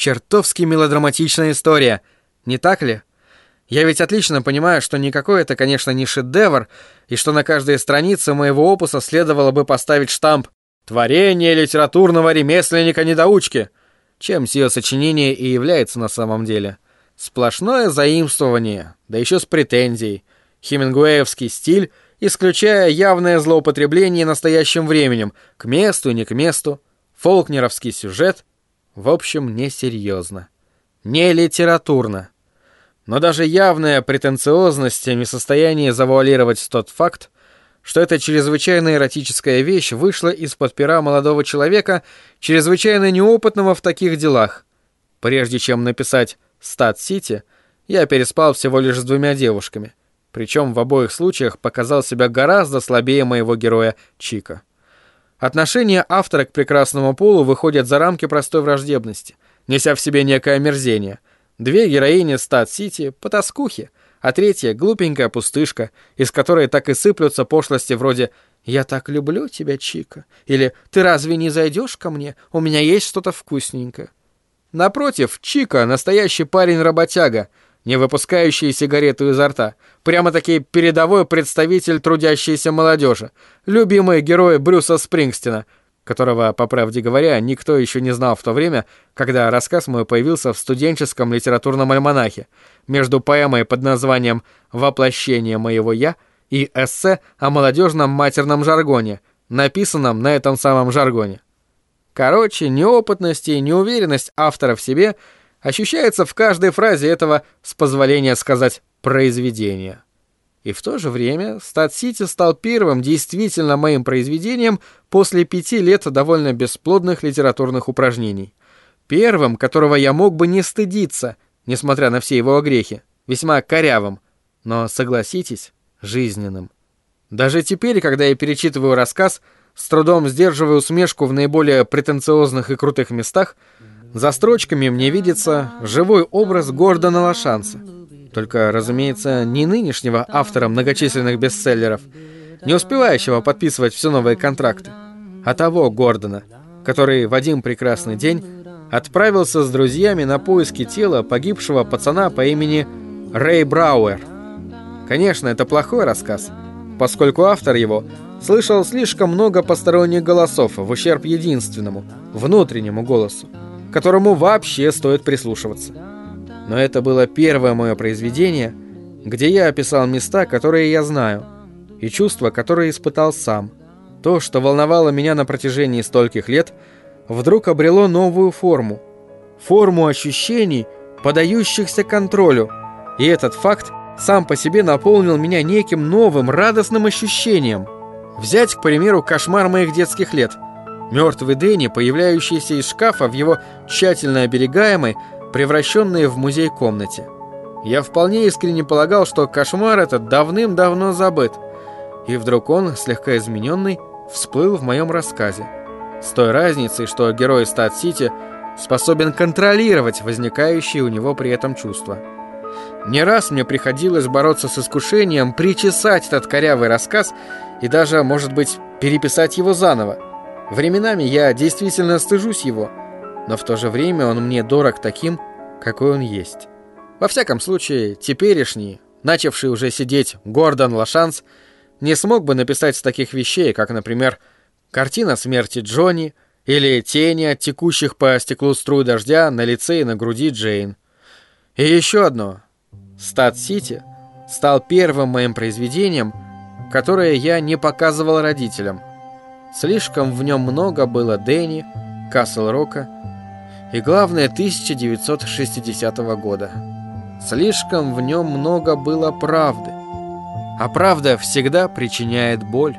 Чертовски мелодраматичная история, не так ли? Я ведь отлично понимаю, что никакой это, конечно, не шедевр, и что на каждой странице моего опуса следовало бы поставить штамп «Творение литературного ремесленника-недоучки», чем сие сочинение и является на самом деле. Сплошное заимствование, да еще с претензией. Хемингуэевский стиль, исключая явное злоупотребление настоящим временем, к месту и не к месту. Фолкнеровский сюжет, в общем, несерьезно. Не литературно. Но даже явная претенциозность не в состоянии завуалировать тот факт, что эта чрезвычайно эротическая вещь вышла из-под пера молодого человека, чрезвычайно неопытного в таких делах. Прежде чем написать «Стат-Сити», я переспал всего лишь с двумя девушками. Причем в обоих случаях показал себя гораздо слабее моего героя Чика. Отношения автора к прекрасному полу выходят за рамки простой враждебности, неся в себе некое омерзение. Две героини Стат-Сити — потаскухи — а третья — глупенькая пустышка, из которой так и сыплются пошлости вроде «Я так люблю тебя, Чика» или «Ты разве не зайдешь ко мне? У меня есть что-то вкусненькое». Напротив, Чика — настоящий парень-работяга, не выпускающий сигарету изо рта, прямо-таки передовой представитель трудящейся молодежи, любимый герой Брюса Спрингстина — которого, по правде говоря, никто еще не знал в то время, когда рассказ мой появился в студенческом литературном альманахе, между поэмой под названием «Воплощение моего я» и эссе о молодежном матерном жаргоне, написанном на этом самом жаргоне. Короче, неопытность и неуверенность автора в себе ощущается в каждой фразе этого, с позволения сказать, произведения. И в то же время Стат-Сити стал первым действительно моим произведением после пяти лет довольно бесплодных литературных упражнений. Первым, которого я мог бы не стыдиться, несмотря на все его грехи, весьма корявым, но, согласитесь, жизненным. Даже теперь, когда я перечитываю рассказ, с трудом сдерживаю усмешку в наиболее претенциозных и крутых местах, за строчками мне видится живой образ Гордона Лошанса. Только, разумеется, не нынешнего автора многочисленных бестселлеров, не успевающего подписывать все новые контракты, а того Гордона, который в один прекрасный день отправился с друзьями на поиски тела погибшего пацана по имени Рэй Брауэр. Конечно, это плохой рассказ, поскольку автор его слышал слишком много посторонних голосов в ущерб единственному, внутреннему голосу, которому вообще стоит прислушиваться. Но это было первое мое произведение, где я описал места, которые я знаю, и чувства, которые испытал сам. То, что волновало меня на протяжении стольких лет, вдруг обрело новую форму. Форму ощущений, подающихся контролю. И этот факт сам по себе наполнил меня неким новым, радостным ощущением. Взять, к примеру, кошмар моих детских лет. Мертвый Дэнни, появляющийся из шкафа в его тщательно оберегаемой, превращенные в музей комнате. Я вполне искренне полагал, что кошмар этот давным-давно забыт. И вдруг он, слегка измененный, всплыл в моем рассказе. С той разницей, что герой Стат-Сити способен контролировать возникающие у него при этом чувства. Не раз мне приходилось бороться с искушением причесать этот корявый рассказ и даже, может быть, переписать его заново. Временами я действительно стыжусь его – но в то же время он мне дорог таким, какой он есть. Во всяком случае, теперешний, начавший уже сидеть Гордон Лошанс, не смог бы написать таких вещей, как, например, картина смерти Джонни или тени от текущих по стеклу струй дождя на лице и на груди Джейн. И еще одно. «Стат-Сити» стал первым моим произведением, которое я не показывал родителям. Слишком в нем много было Дэнни, Касл-Рока и, главное, 1960 года. Слишком в нем много было правды. А правда всегда причиняет боль.